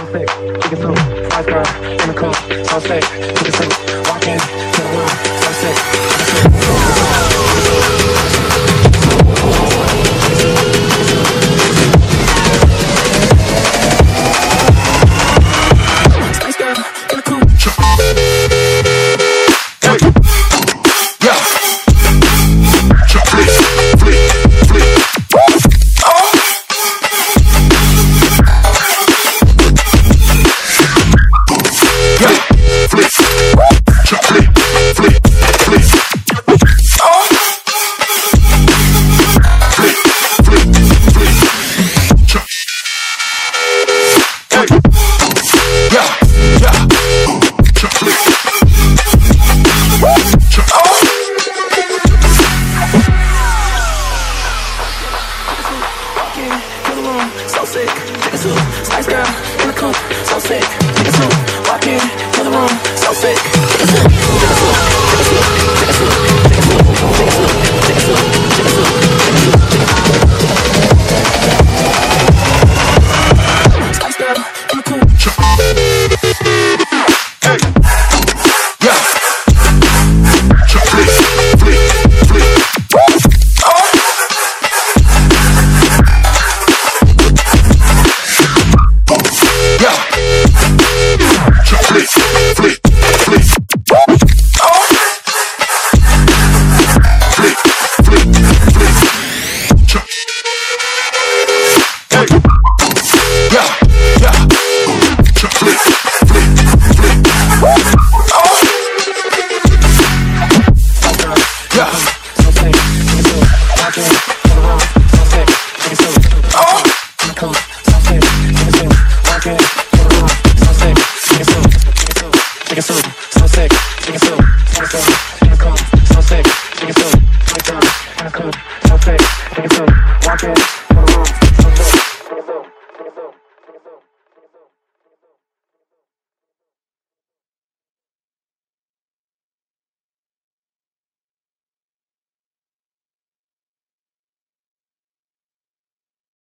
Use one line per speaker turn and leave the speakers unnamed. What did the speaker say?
on sick, chicken soup, fried crust, in the coop, so sick, chicken soup, walk in, room, so sick, take a sip. Spice girl in the coop, so sick, take a sip. Walk in to the room, so sick, take a. Take a sip, so sick, take a sip, take a sip.